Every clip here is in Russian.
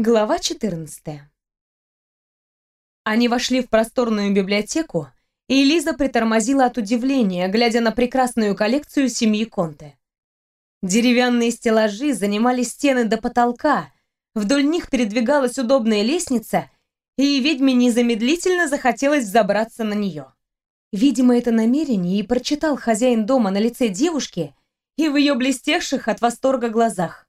Глава 14. Они вошли в просторную библиотеку, и Лиза притормозила от удивления, глядя на прекрасную коллекцию семьи Конте. Деревянные стеллажи занимали стены до потолка, вдоль них передвигалась удобная лестница, и ведьме незамедлительно захотелось забраться на нее. Видимо, это намерение и прочитал хозяин дома на лице девушки и в ее блестевших от восторга глазах.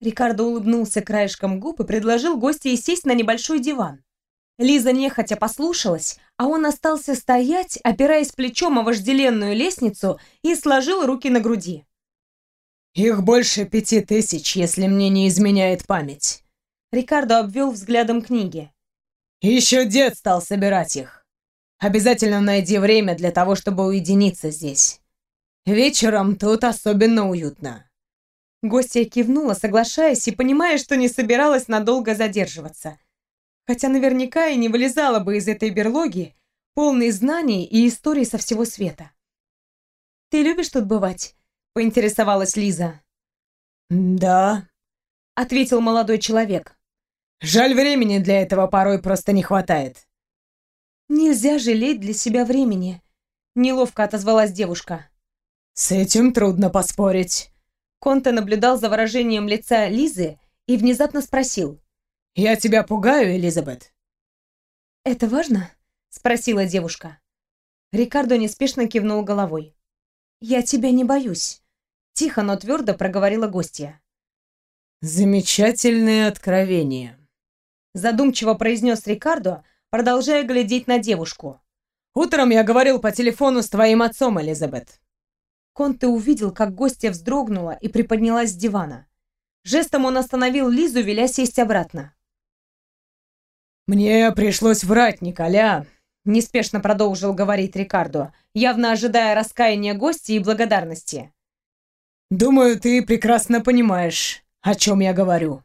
Рикардо улыбнулся краешком губ и предложил гостье сесть на небольшой диван. Лиза нехотя послушалась, а он остался стоять, опираясь плечом о вожделенную лестницу и сложил руки на груди. «Их больше пяти тысяч, если мне не изменяет память». Рикардо обвел взглядом книги. «Еще дед стал собирать их. Обязательно найди время для того, чтобы уединиться здесь. Вечером тут особенно уютно». Гостья кивнула, соглашаясь и понимая, что не собиралась надолго задерживаться. Хотя наверняка и не вылезала бы из этой берлоги, полной знаний и историй со всего света. «Ты любишь тут бывать?» — поинтересовалась Лиза. «Да», — ответил молодой человек. «Жаль, времени для этого порой просто не хватает». «Нельзя жалеть для себя времени», — неловко отозвалась девушка. «С этим трудно поспорить». Конте наблюдал за выражением лица Лизы и внезапно спросил. «Я тебя пугаю, Элизабет?» «Это важно?» — спросила девушка. Рикардо неспешно кивнул головой. «Я тебя не боюсь», — тихо, но твердо проговорила гостья. «Замечательное откровение», — задумчиво произнес Рикардо, продолжая глядеть на девушку. «Утром я говорил по телефону с твоим отцом, Элизабет. Конте увидел, как гостья вздрогнула и приподнялась с дивана. Жестом он остановил Лизу, веля сесть обратно. «Мне пришлось врать, Николя», — неспешно продолжил говорить Рикардо, явно ожидая раскаяния гостя и благодарности. «Думаю, ты прекрасно понимаешь, о чем я говорю».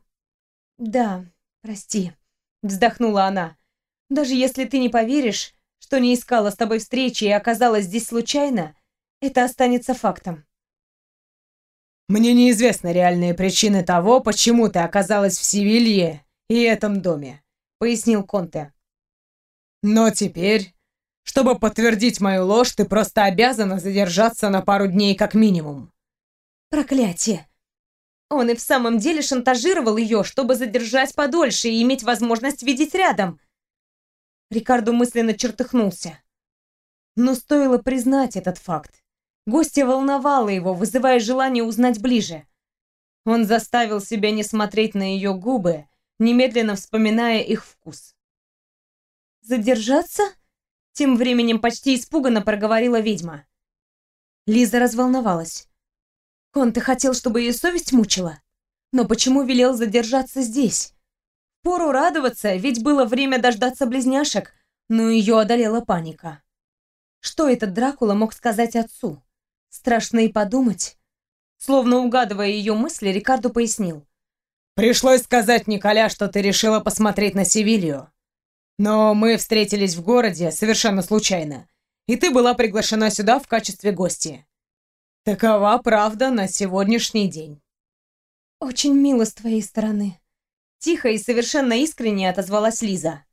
«Да, прости», — вздохнула она. «Даже если ты не поверишь, что не искала с тобой встречи и оказалась здесь случайно, это останется фактом. Мне неизвестны реальные причины того, почему ты оказалась в Севилье и этом доме, пояснил Конте. Но теперь, чтобы подтвердить мою ложь, ты просто обязана задержаться на пару дней как минимум. Проклятие! Он и в самом деле шантажировал ее, чтобы задержать подольше и иметь возможность видеть рядом. Рикардо мысленно чертыхнулся. Но стоило признать этот факт. Гостья волновала его, вызывая желание узнать ближе. Он заставил себя не смотреть на ее губы, немедленно вспоминая их вкус. «Задержаться?» Тем временем почти испуганно проговорила ведьма. Лиза разволновалась. Кон, ты хотел, чтобы ее совесть мучила? Но почему велел задержаться здесь? Пору радоваться, ведь было время дождаться близняшек, но ее одолела паника. Что этот Дракула мог сказать отцу? Страшно и подумать. Словно угадывая ее мысли, Рикардо пояснил. «Пришлось сказать Николя, что ты решила посмотреть на Севилью. Но мы встретились в городе совершенно случайно, и ты была приглашена сюда в качестве гости. Такова правда на сегодняшний день». «Очень мило с твоей стороны», — тихо и совершенно искренне отозвалась Лиза.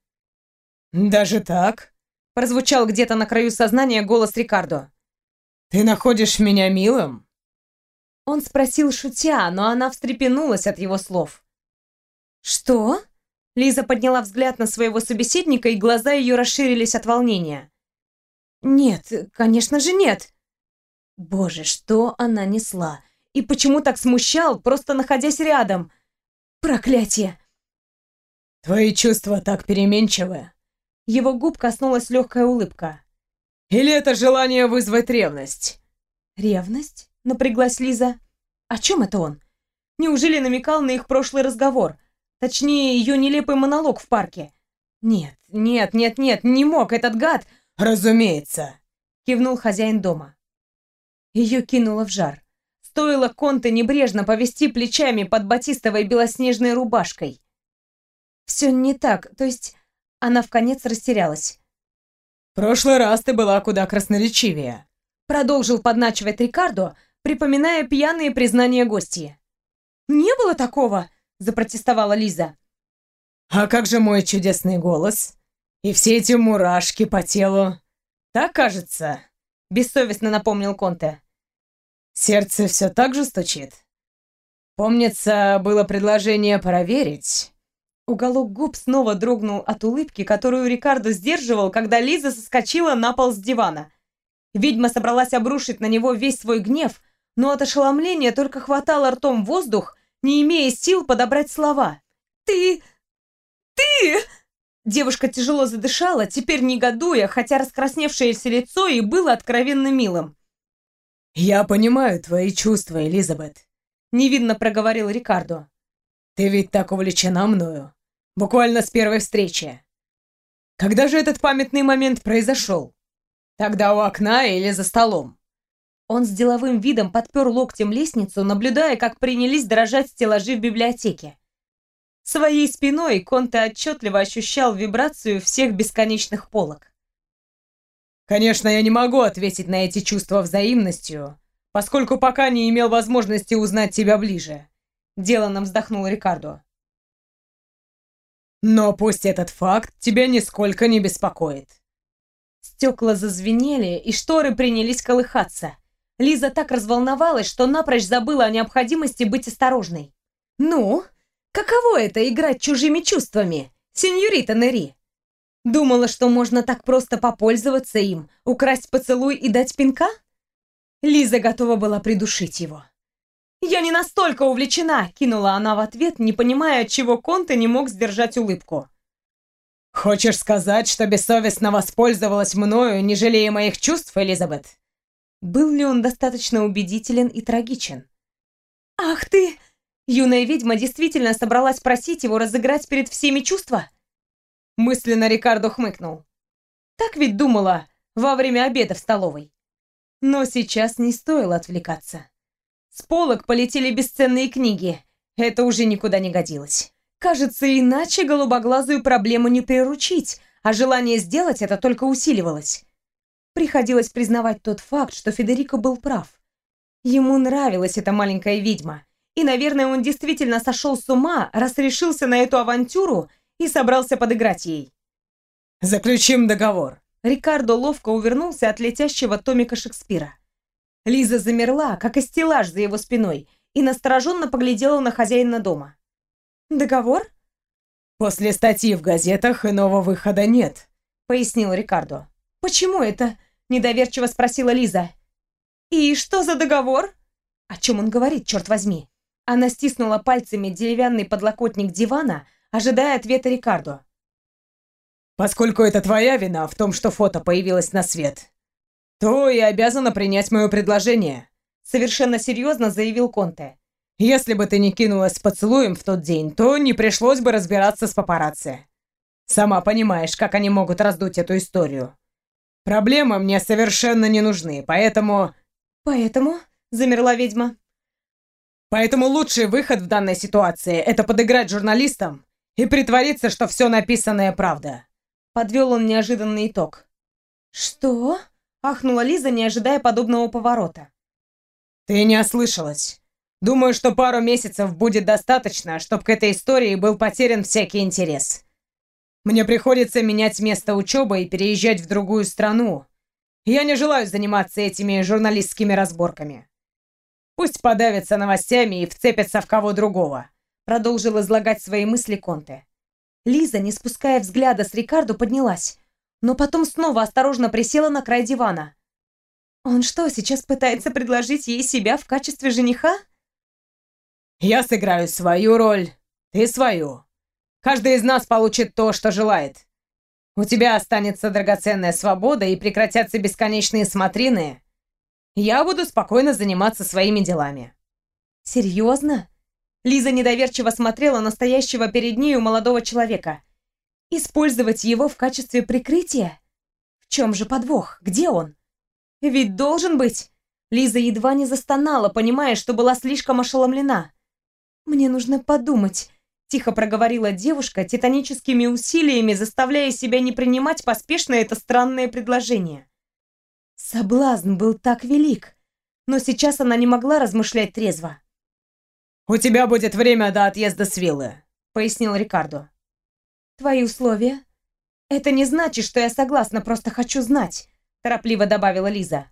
«Даже так?» — прозвучал где-то на краю сознания голос Рикардо. «Ты находишь меня милым?» Он спросил, шутя, но она встрепенулась от его слов. «Что?» Лиза подняла взгляд на своего собеседника, и глаза ее расширились от волнения. «Нет, конечно же нет!» Боже, что она несла! И почему так смущал, просто находясь рядом? Проклятие! «Твои чувства так переменчивы!» Его губ коснулась легкая улыбка. Или это желание вызвать ревность?» «Ревность?» — напряглась Лиза. «О чем это он? Неужели намекал на их прошлый разговор? Точнее, ее нелепый монолог в парке? Нет, нет, нет, нет, не мог этот гад!» «Разумеется!» — кивнул хозяин дома. Ее кинуло в жар. Стоило Конте небрежно повести плечами под батистовой белоснежной рубашкой. Все не так, то есть она вконец растерялась прошлый раз ты была куда красноречивее», продолжил подначивать Рикардо, припоминая пьяные признания гостей. «Не было такого!» – запротестовала Лиза. «А как же мой чудесный голос? И все эти мурашки по телу? Так кажется?» — бессовестно напомнил Конте. «Сердце все так же стучит. Помнится, было предложение проверить». Уголок губ снова дрогнул от улыбки, которую Рикардо сдерживал, когда Лиза соскочила на пол с дивана. Ведьма собралась обрушить на него весь свой гнев, но от ошеломления только хватало ртом воздух, не имея сил подобрать слова. «Ты... ты...» Девушка тяжело задышала, теперь негодуя, хотя раскрасневшееся лицо и было откровенно милым. «Я понимаю твои чувства, Элизабет», — невинно проговорил Рикардо. «Ты ведь так увлечена мною. Буквально с первой встречи. Когда же этот памятный момент произошел? Тогда у окна или за столом?» Он с деловым видом подпер локтем лестницу, наблюдая, как принялись дрожать стеллажи в библиотеке. Своей спиной Конте отчетливо ощущал вибрацию всех бесконечных полок. «Конечно, я не могу ответить на эти чувства взаимностью, поскольку пока не имел возможности узнать тебя ближе», — деланно вздохнул Рикардо. Но пусть этот факт тебя нисколько не беспокоит. Стекла зазвенели, и шторы принялись колыхаться. Лиза так разволновалась, что напрочь забыла о необходимости быть осторожной. «Ну, каково это играть чужими чувствами, сеньорита Нери?» Думала, что можно так просто попользоваться им, украсть поцелуй и дать пинка? Лиза готова была придушить его. «Я не настолько увлечена!» — кинула она в ответ, не понимая, отчего Конте не мог сдержать улыбку. «Хочешь сказать, что бессовестно воспользовалась мною, не жалея моих чувств, Элизабет?» Был ли он достаточно убедителен и трагичен? «Ах ты!» Юная ведьма действительно собралась просить его разыграть перед всеми чувства? Мысленно Рикардо хмыкнул. Так ведь думала во время обеда в столовой. Но сейчас не стоило отвлекаться. С полок полетели бесценные книги. Это уже никуда не годилось. Кажется, иначе голубоглазую проблему не приручить, а желание сделать это только усиливалось. Приходилось признавать тот факт, что Федерико был прав. Ему нравилась эта маленькая ведьма. И, наверное, он действительно сошел с ума, раз решился на эту авантюру и собрался подыграть ей. «Заключим договор». Рикардо ловко увернулся от летящего томика Шекспира. Лиза замерла, как и стеллаж за его спиной, и настороженно поглядела на хозяина дома. «Договор?» «После статьи в газетах иного выхода нет», — пояснил Рикардо. «Почему это?» — недоверчиво спросила Лиза. «И что за договор?» «О чем он говорит, черт возьми?» Она стиснула пальцами деревянный подлокотник дивана, ожидая ответа Рикардо. «Поскольку это твоя вина в том, что фото появилось на свет, то и обязана принять мое предложение», — совершенно серьезно заявил Конте. «Если бы ты не кинулась поцелуем в тот день, то не пришлось бы разбираться с папарацци. Сама понимаешь, как они могут раздуть эту историю. Проблемы мне совершенно не нужны, поэтому...» «Поэтому?» — замерла ведьма. «Поэтому лучший выход в данной ситуации — это подыграть журналистам и притвориться, что все написанное правда». Подвел он неожиданный итог. «Что?» Ахнула Лиза, не ожидая подобного поворота. «Ты не ослышалась. Думаю, что пару месяцев будет достаточно, чтобы к этой истории был потерян всякий интерес. Мне приходится менять место учебы и переезжать в другую страну. Я не желаю заниматься этими журналистскими разборками. Пусть подавятся новостями и вцепятся в кого другого», продолжил излагать свои мысли Конте. Лиза, не спуская взгляда с Рикардо, поднялась но потом снова осторожно присела на край дивана. Он что, сейчас пытается предложить ей себя в качестве жениха? Я сыграю свою роль, ты свою. Каждый из нас получит то, что желает. У тебя останется драгоценная свобода и прекратятся бесконечные смотрины. Я буду спокойно заниматься своими делами. Серьезно? Лиза недоверчиво смотрела на стоящего перед нею молодого человека. Использовать его в качестве прикрытия? В чем же подвох? Где он? Ведь должен быть. Лиза едва не застонала, понимая, что была слишком ошеломлена. «Мне нужно подумать», — тихо проговорила девушка, титаническими усилиями заставляя себя не принимать поспешно это странное предложение. Соблазн был так велик, но сейчас она не могла размышлять трезво. «У тебя будет время до отъезда с виллы», — пояснил Рикардо. «Твои условия?» «Это не значит, что я согласна, просто хочу знать», — торопливо добавила Лиза.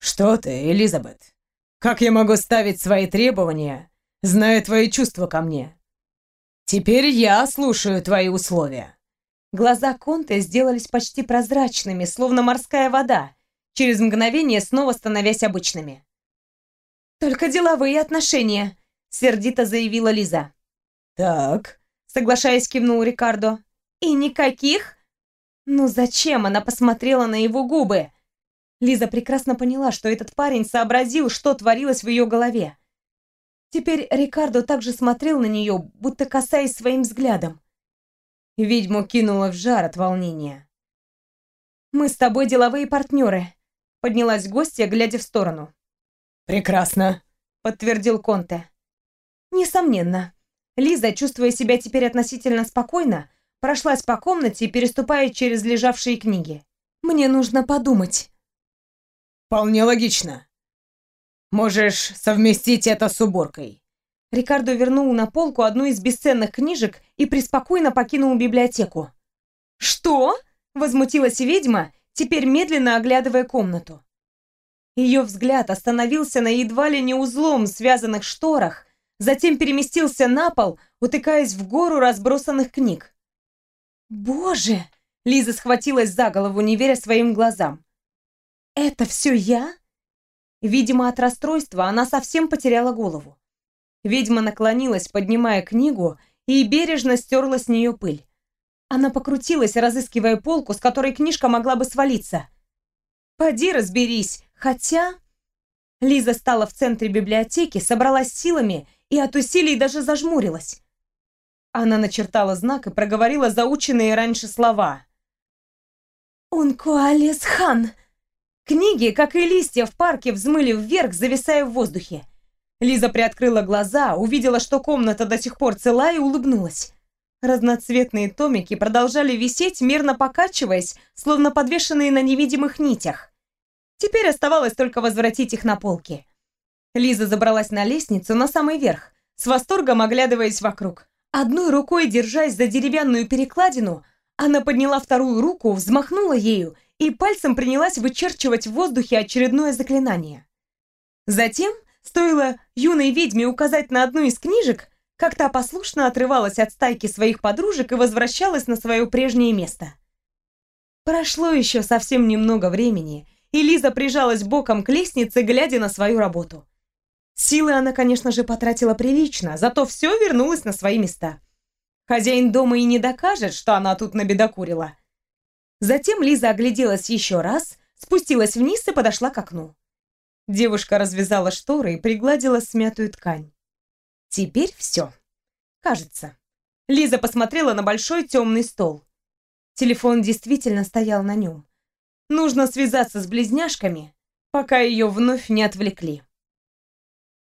«Что ты, Элизабет? Как я могу ставить свои требования, зная твои чувства ко мне? Теперь я слушаю твои условия». Глаза Конте сделались почти прозрачными, словно морская вода, через мгновение снова становясь обычными. «Только деловые отношения», — сердито заявила Лиза. «Так», — соглашаясь, кивнул Рикардо. «И никаких?» «Ну зачем она посмотрела на его губы?» Лиза прекрасно поняла, что этот парень сообразил, что творилось в ее голове. Теперь Рикардо также смотрел на нее, будто касаясь своим взглядом. Ведьму кинула в жар от волнения. «Мы с тобой деловые партнеры», — поднялась гостья, глядя в сторону. «Прекрасно», — подтвердил Конте. «Несомненно». Лиза, чувствуя себя теперь относительно спокойно, прошлась по комнате, переступая через лежавшие книги. «Мне нужно подумать». «Вполне логично. Можешь совместить это с уборкой». Рикардо вернул на полку одну из бесценных книжек и преспокойно покинул библиотеку. «Что?» — возмутилась ведьма, теперь медленно оглядывая комнату. Ее взгляд остановился на едва ли не узлом связанных шторах, затем переместился на пол, утыкаясь в гору разбросанных книг. «Боже!» — Лиза схватилась за голову, не веря своим глазам. «Это все я?» Видимо, от расстройства она совсем потеряла голову. Ведьма наклонилась, поднимая книгу, и бережно стерла с нее пыль. Она покрутилась, разыскивая полку, с которой книжка могла бы свалиться. «Поди разберись!» Хотя... Лиза стала в центре библиотеки, собралась силами и от усилий даже зажмурилась. Она начертала знак и проговорила заученные раньше слова. «Ункуалес хан!» Книги, как и листья в парке, взмыли вверх, зависая в воздухе. Лиза приоткрыла глаза, увидела, что комната до сих пор цела и улыбнулась. Разноцветные томики продолжали висеть, мерно покачиваясь, словно подвешенные на невидимых нитях. Теперь оставалось только возвратить их на полки. Лиза забралась на лестницу на самый верх, с восторгом оглядываясь вокруг. Одной рукой, держась за деревянную перекладину, она подняла вторую руку, взмахнула ею и пальцем принялась вычерчивать в воздухе очередное заклинание. Затем, стоило юной ведьме указать на одну из книжек, как та послушно отрывалась от стайки своих подружек и возвращалась на свое прежнее место. Прошло еще совсем немного времени, и Лиза прижалась боком к лестнице, глядя на свою работу. Силы она, конечно же, потратила прилично, зато все вернулось на свои места. Хозяин дома и не докажет, что она тут набедокурила. Затем Лиза огляделась еще раз, спустилась вниз и подошла к окну. Девушка развязала шторы и пригладила смятую ткань. Теперь все. Кажется. Лиза посмотрела на большой темный стол. Телефон действительно стоял на нем. Нужно связаться с близняшками, пока ее вновь не отвлекли.